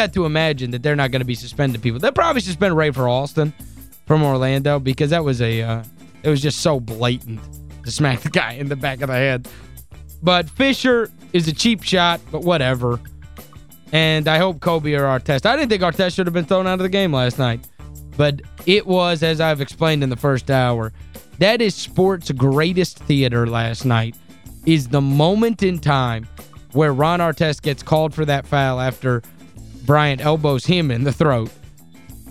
got to imagine that they're not going to be suspending people. They'll probably suspend Rafer Alston from Orlando because that was a uh, it was just so blatant to smack the guy in the back of the head. But Fisher is a cheap shot, but whatever. And I hope Kobe or Artest. I didn't think Artest should have been thrown out of the game last night. But it was, as I've explained in the first hour, that is sports' greatest theater last night, is the moment in time where Ron Artest gets called for that foul after Bryant elbows him in the throat.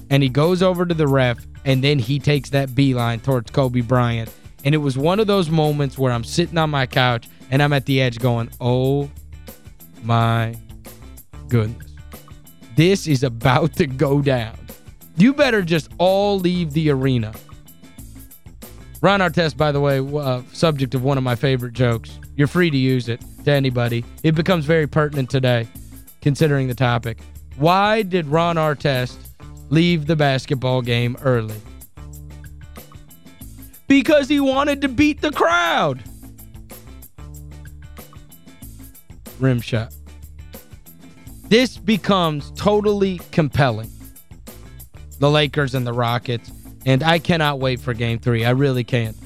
And he goes over to the ref, and then he takes that beeline towards Kobe Bryant. And it was one of those moments where I'm sitting on my couch, and I'm at the edge going, oh my goodness. This is about to go down. You better just all leave the arena. Ron Artest, by the way, uh, subject of one of my favorite jokes. You're free to use it to anybody. It becomes very pertinent today, considering the topic. Why did Ron Artest leave the basketball game early? Because he wanted to beat the crowd. Rim shot. This becomes totally compelling. The Lakers and the Rockets. And I cannot wait for game three. I really can't.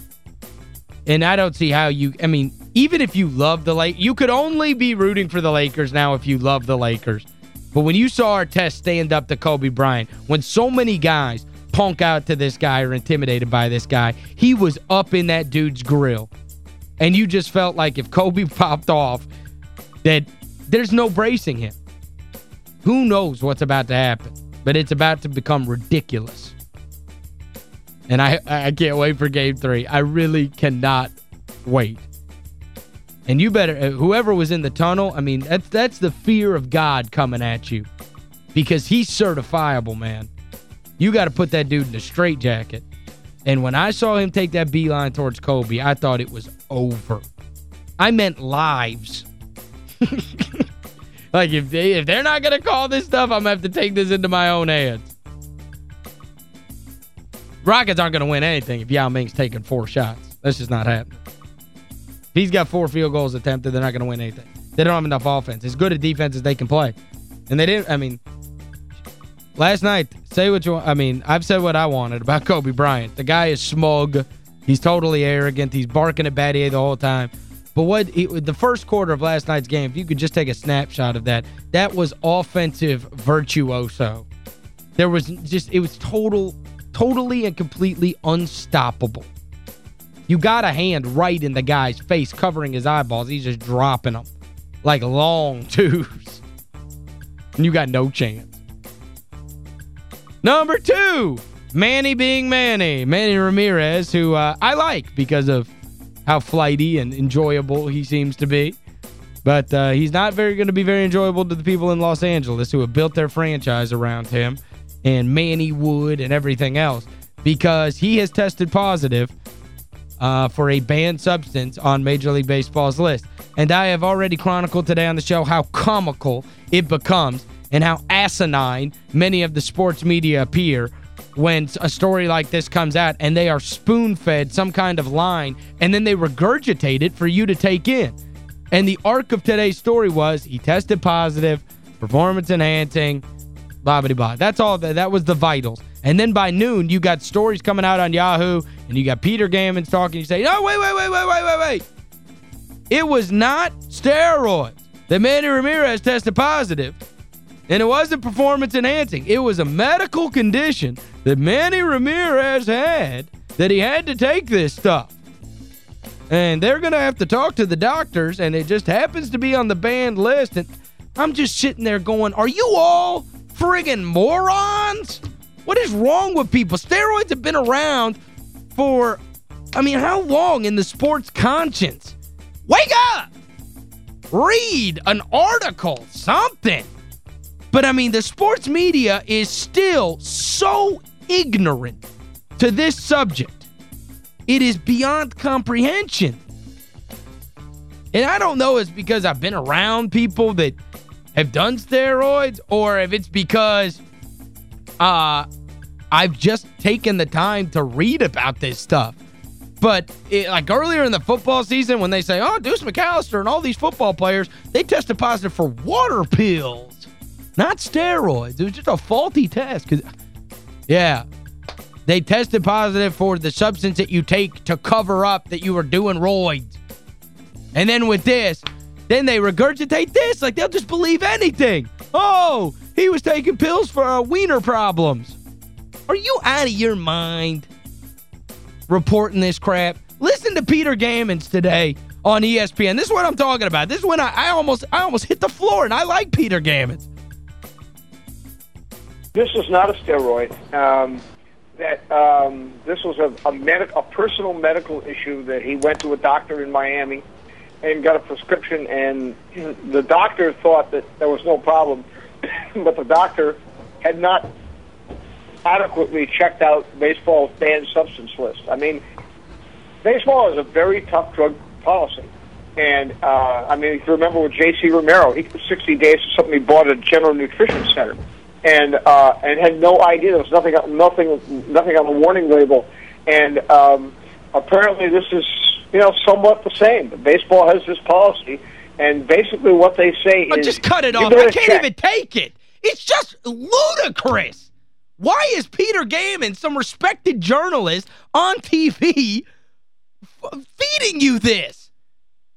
And I don't see how you, I mean, even if you love the Lakers, you could only be rooting for the Lakers now if you love the Lakers. But when you saw Artest stand up to Kobe Bryant, when so many guys punk out to this guy or intimidated by this guy, he was up in that dude's grill. And you just felt like if Kobe popped off, that there's no bracing him. Who knows what's about to happen? But it's about to become ridiculous. And I I can't wait for game three. I really cannot wait. And you better, uh, whoever was in the tunnel, I mean, that's, that's the fear of God coming at you. Because he's certifiable, man. You got to put that dude in a straitjacket. And when I saw him take that beeline towards Kobe, I thought it was over. I meant lives. like, if, they, if they're not going to call this stuff, I'm going to have to take this into my own hands. Rockets aren't going to win anything if Yao Ming's taking four shots. That's just not happening. If he's got four field goals attempted, they're not going to win anything. They don't have enough offense. As good a defense as they can play. And they didn't, I mean, last night, say what you want. I mean, I've said what I wanted about Kobe Bryant. The guy is smug. He's totally arrogant. He's barking at Battier the whole time. But what he, the first quarter of last night's game, if you could just take a snapshot of that, that was offensive virtuoso. There was just, it was total totally and completely unstoppable. You got a hand right in the guy's face covering his eyeballs. He's just dropping them like long twos. And you got no chance. Number two, Manny being Manny. Manny Ramirez, who uh, I like because of how flighty and enjoyable he seems to be. But uh, he's not very going to be very enjoyable to the people in Los Angeles who have built their franchise around him and Mannywood and everything else because he has tested positive uh, for a banned substance on Major League Baseball's list. And I have already chronicled today on the show how comical it becomes and how asinine many of the sports media appear when a story like this comes out and they are spoon-fed some kind of line and then they regurgitate it for you to take in. And the arc of today's story was he tested positive, performance enhancing, blah, blah, blah. That's all. That, that was the vitals. And then by noon, you got stories coming out on Yahoo, and you got Peter Gammons talking. You say, no, wait, wait, wait, wait, wait, wait, wait. It was not steroids that Manny Ramirez tested positive, and it wasn't performance enhancing. It was a medical condition that Manny Ramirez had that he had to take this stuff. And they're going to have to talk to the doctors, and it just happens to be on the banned list. And I'm just sitting there going, are you all friggin' morons? What is wrong with people? Steroids have been around for, I mean, how long in the sports conscience? Wake up! Read an article, something. But, I mean, the sports media is still so ignorant to this subject. It is beyond comprehension. And I don't know it's because I've been around people that have done steroids or if it's because uh, I've just taken the time to read about this stuff. But it, like earlier in the football season when they say, oh, Deuce McAllister and all these football players, they tested positive for water pills. Not steroids. It was just a faulty test. Cause, yeah. They tested positive for the substance that you take to cover up that you were doing roids. And then with this, then they regurgitate this. Like, they'll just believe anything. Oh, he was taking pills for uh, wiener problems. Are you out of your mind reporting this crap? Listen to Peter Gammons today on ESPN. This is what I'm talking about. This is when I, I almost I almost hit the floor, and I like Peter Gammons. This is not a steroid. Um, that um, this was a a, medic, a personal medical issue that he went to a doctor in Miami and got a prescription, and the doctor thought that there was no problem, but the doctor had not adequately checked out baseball's banned substance list. I mean, baseball is a very tough drug policy. And uh, I mean, if you remember with J.C. Romero, he was 60 days or something. He bought a General Nutrition Center, and uh, and had no idea there was nothing nothing nothing on the warning label. And um, apparently, this is you know somewhat the same. Baseball has this policy, and basically what they say but is just cut it off. I can't check. even take it. It's just ludicrous. Why is Peter Gammon, some respected journalist on TV, feeding you this?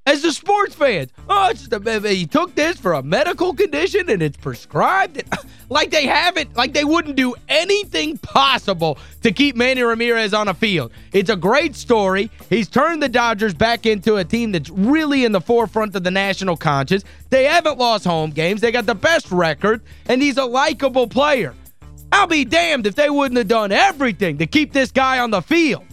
As a sports fan. Oh, it's just he took this for a medical condition and it's prescribed. like they haven't, like they wouldn't do anything possible to keep Manny Ramirez on a field. It's a great story. He's turned the Dodgers back into a team that's really in the forefront of the national conscience. They haven't lost home games. They got the best record, and he's a likable player. I'll be damned if they wouldn't have done everything to keep this guy on the field.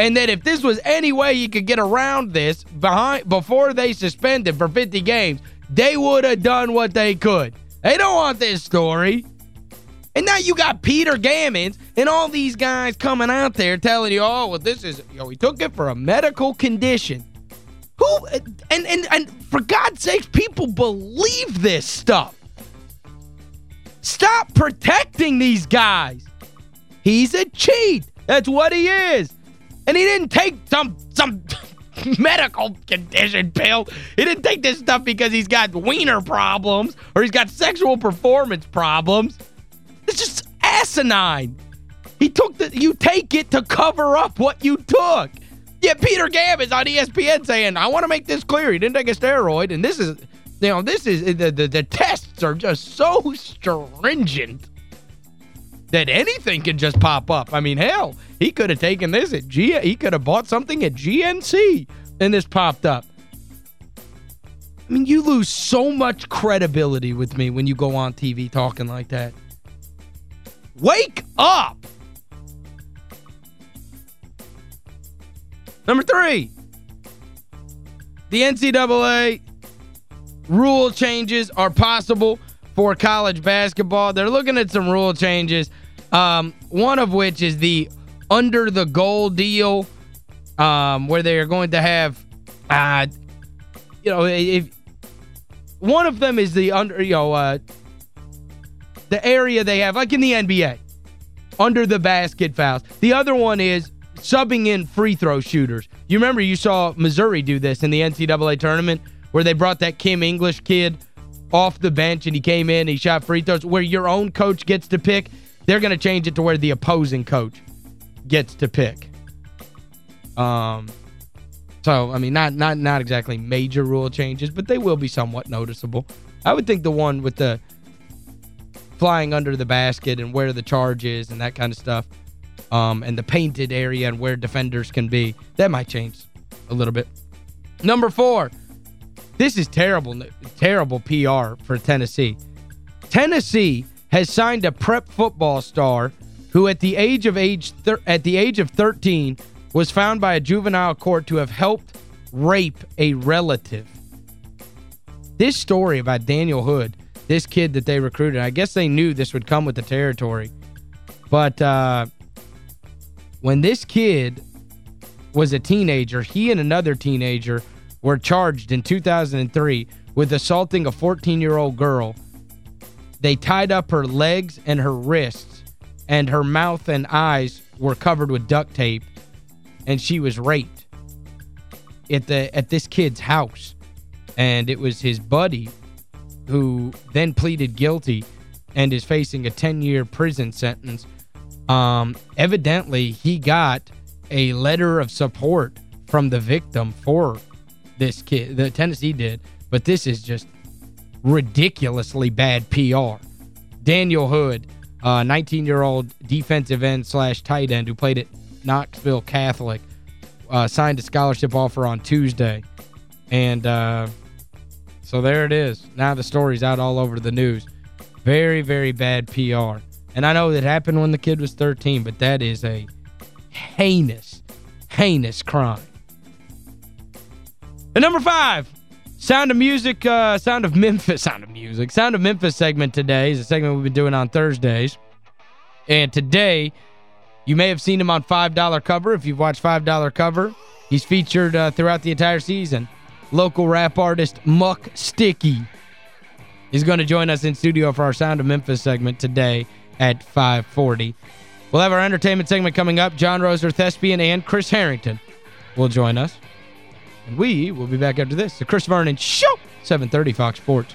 And that if this was any way you could get around this behind before they suspended for 50 games, they would have done what they could. They don't want this story. And now you got Peter Gammons and all these guys coming out there telling you, oh, well, this is, you know, he took it for a medical condition. Who, and, and, and for God's sakes, people believe this stuff. Stop protecting these guys. He's a cheat. That's what he is. And he didn't take some some medical condition pill. He didn't take this stuff because he's got wiener problems or he's got sexual performance problems. It's just asinine. He took the you take it to cover up what you took. Yeah, Peter Gammons on ESPN saying, I want to make this clear. He didn't take a steroid. And this is, you know, this is, the, the, the tests are just so stringent that anything can just pop up. I mean, hell, he could have taken this at G he could have bought something at GNC and this popped up. I mean, you lose so much credibility with me when you go on TV talking like that. Wake up! Number three, the NCAA rule changes are possible for college basketball. They're looking at some rule changes um, one of which is the under the goal deal um, where they are going to have uh, you know if one of them is the under you know uh, the area they have like in the NBA under the basket fouls. The other one is subbing in free throw shooters. You remember you saw Missouri do this in the NCAA tournament where they brought that Kim English kid off the bench and he came in he shot free throws where your own coach gets to pick. They're going to change it to where the opposing coach gets to pick. Um, so, I mean, not not not exactly major rule changes, but they will be somewhat noticeable. I would think the one with the flying under the basket and where the charge is and that kind of stuff, um, and the painted area and where defenders can be, that might change a little bit. Number four, this is terrible, terrible PR for Tennessee. Tennessee has signed a prep football star who at the age of age at the age of 13 was found by a juvenile court to have helped rape a relative. This story about Daniel Hood, this kid that they recruited, I guess they knew this would come with the territory. But uh, when this kid was a teenager, he and another teenager were charged in 2003 with assaulting a 14-year-old girl they tied up her legs and her wrists, and her mouth and eyes were covered with duct tape, and she was raped at the at this kid's house. And it was his buddy who then pleaded guilty and is facing a 10-year prison sentence. Um, evidently, he got a letter of support from the victim for this kid. The Tennessee did, but this is just ridiculously bad PR. Daniel Hood, 19-year-old defensive end slash tight end who played at Knoxville Catholic, uh, signed a scholarship offer on Tuesday. And uh, so there it is. Now the story's out all over the news. Very, very bad PR. And I know that happened when the kid was 13, but that is a heinous, heinous crime. And number five, Sound of Music, uh, Sound of Memphis, Sound of Music, Sound of Memphis segment today is a segment we've been doing on Thursdays. And today, you may have seen him on $5 Cover. If you've watched $5 Cover, he's featured uh, throughout the entire season. Local rap artist Muck Sticky is going to join us in studio for our Sound of Memphis segment today at 540. We'll have our entertainment segment coming up. John Roser, Thespian, and Chris Harrington will join us. And we will be back after this. The Chris Vernon Show, 730 Fox Sports.